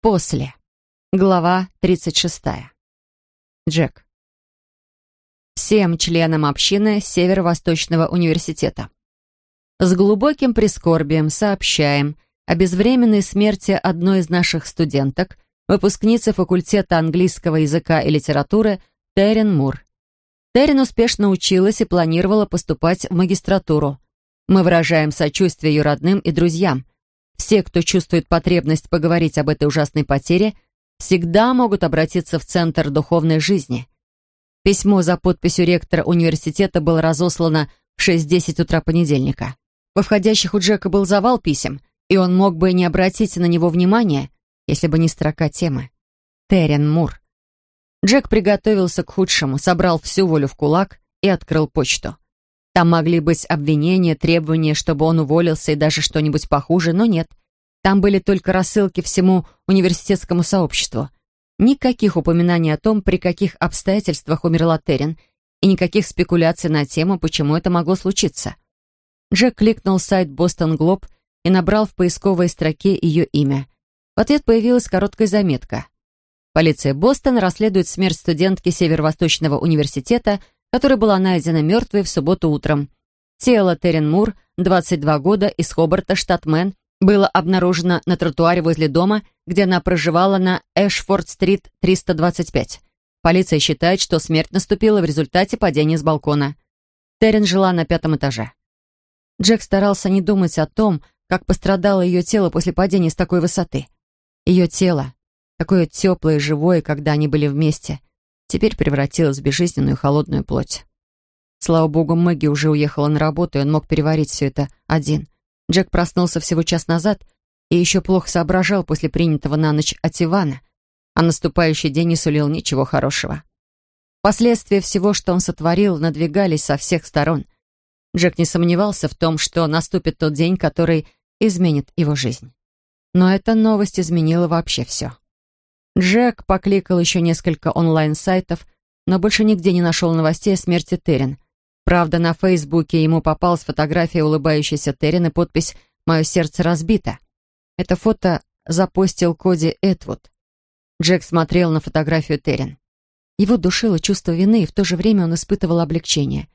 После. Глава 36. Джек. Всем членам общины Северо-Восточного университета. С глубоким прискорбием сообщаем о безвременной смерти одной из наших студенток, выпускницы факультета английского языка и литературы Террен Мур. Террен успешно училась и планировала поступать в магистратуру. Мы выражаем сочувствие ее родным и друзьям. Все, кто чувствует потребность поговорить об этой ужасной потере, всегда могут обратиться в Центр духовной жизни. Письмо за подписью ректора университета было разослано в 6.10 утра понедельника. Во входящих у Джека был завал писем, и он мог бы не обратить на него внимания, если бы не строка темы. Террен Мур. Джек приготовился к худшему, собрал всю волю в кулак и открыл почту. Там могли быть обвинения, требования, чтобы он уволился и даже что-нибудь похуже, но нет. Там были только рассылки всему университетскому сообществу. Никаких упоминаний о том, при каких обстоятельствах умерла Террин, и никаких спекуляций на тему, почему это могло случиться. Джек кликнул сайт «Бостон Глоб» и набрал в поисковой строке ее имя. В ответ появилась короткая заметка. Полиция Бостона расследует смерть студентки Северо-Восточного университета – которая была найдена мертвой в субботу утром. Тело Террен Мур, 22 года, из Хобарта, штат Мэн, было обнаружено на тротуаре возле дома, где она проживала на Эшфорд-стрит 325. Полиция считает, что смерть наступила в результате падения с балкона. Террен жила на пятом этаже. Джек старался не думать о том, как пострадало ее тело после падения с такой высоты. Ее тело, такое теплое и живое, когда они были вместе, теперь превратилась в безжизненную холодную плоть. Слава богу, Мэгги уже уехала на работу, и он мог переварить все это один. Джек проснулся всего час назад и еще плохо соображал после принятого на ночь от Ивана, а наступающий день не сулил ничего хорошего. Последствия всего, что он сотворил, надвигались со всех сторон. Джек не сомневался в том, что наступит тот день, который изменит его жизнь. Но эта новость изменила вообще все. Джек покликал еще несколько онлайн-сайтов, но больше нигде не нашел новостей о смерти Террин. Правда, на Фейсбуке ему попалась фотография улыбающейся Террин и подпись «Мое сердце разбито». Это фото запостил Коди Этвуд. Джек смотрел на фотографию Террин. Его душило чувство вины, и в то же время он испытывал облегчение.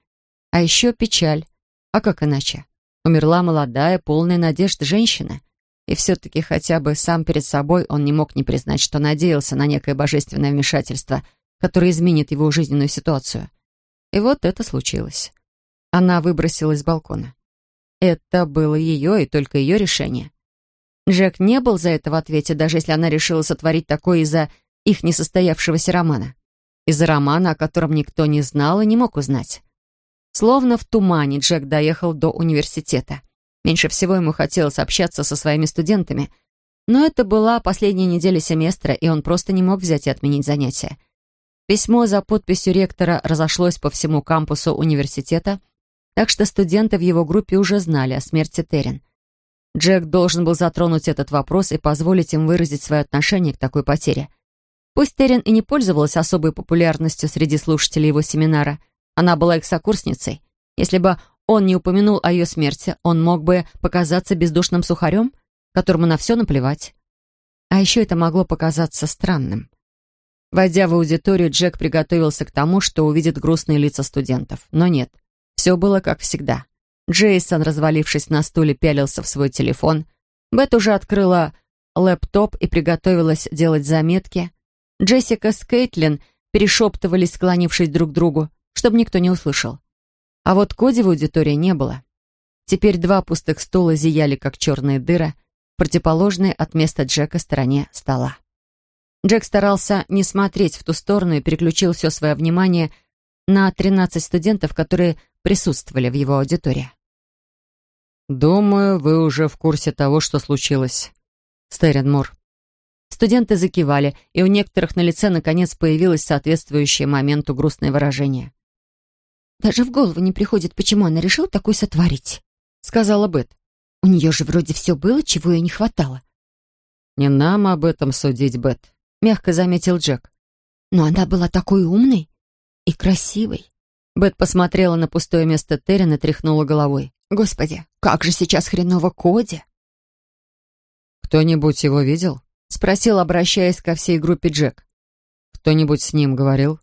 А еще печаль. А как иначе? Умерла молодая, полная надежд женщина — и все-таки хотя бы сам перед собой он не мог не признать, что надеялся на некое божественное вмешательство, которое изменит его жизненную ситуацию. И вот это случилось. Она выбросилась с балкона. Это было ее и только ее решение. Джек не был за это в ответе, даже если она решила сотворить такое из-за их несостоявшегося романа. Из-за романа, о котором никто не знал и не мог узнать. Словно в тумане Джек доехал до университета — Меньше всего ему хотелось общаться со своими студентами. Но это была последняя неделя семестра, и он просто не мог взять и отменить занятия. Письмо за подписью ректора разошлось по всему кампусу университета, так что студенты в его группе уже знали о смерти Террин. Джек должен был затронуть этот вопрос и позволить им выразить свое отношение к такой потере. Пусть Террин и не пользовалась особой популярностью среди слушателей его семинара, она была их сокурсницей. Если бы он не упомянул о ее смерти, он мог бы показаться бездушным сухарем, которому на все наплевать. А еще это могло показаться странным. Войдя в аудиторию, Джек приготовился к тому, что увидит грустные лица студентов. Но нет, все было как всегда. Джейсон, развалившись на стуле, пялился в свой телефон. Бет уже открыла лэптоп и приготовилась делать заметки. Джессика с Кейтлин перешептывались, склонившись друг к другу, чтобы никто не услышал. А вот Коди в аудитории не было. Теперь два пустых стула зияли, как черные дыры, противоположные от места Джека стороне стола. Джек старался не смотреть в ту сторону и переключил все свое внимание на 13 студентов, которые присутствовали в его аудитории. «Думаю, вы уже в курсе того, что случилось», — Стерин Мур. Студенты закивали, и у некоторых на лице наконец появилось соответствующее моменту грустное выражение. Даже в голову не приходит, почему она решила такое сотворить», — сказала Бет. «У нее же вроде все было, чего ей не хватало». «Не нам об этом судить, Бет», — мягко заметил Джек. «Но она была такой умной и красивой». Бет посмотрела на пустое место Террин и тряхнула головой. «Господи, как же сейчас хреново Коди!» «Кто-нибудь его видел?» — Спросил, обращаясь ко всей группе Джек. «Кто-нибудь с ним говорил?»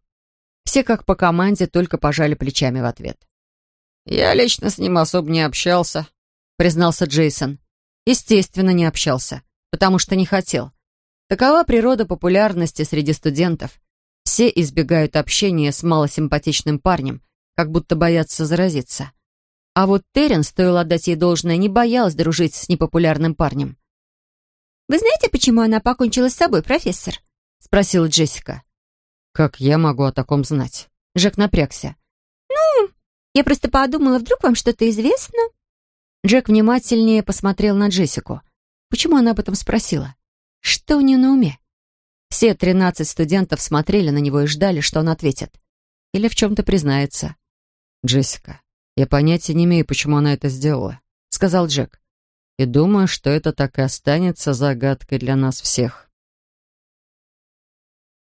Все, как по команде, только пожали плечами в ответ. «Я лично с ним особо не общался», — признался Джейсон. Естественно, не общался, потому что не хотел. Такова природа популярности среди студентов. Все избегают общения с малосимпатичным парнем, как будто боятся заразиться. А вот Террен, стоило отдать ей должное, не боялась дружить с непопулярным парнем. «Вы знаете, почему она покончила с собой, профессор?» — спросила Джессика. «Как я могу о таком знать?» Джек напрягся. «Ну, я просто подумала, вдруг вам что-то известно?» Джек внимательнее посмотрел на Джессику. Почему она об этом спросила? Что у нее на уме? Все тринадцать студентов смотрели на него и ждали, что он ответит. Или в чем-то признается. «Джессика, я понятия не имею, почему она это сделала», — сказал Джек. «И думаю, что это так и останется загадкой для нас всех».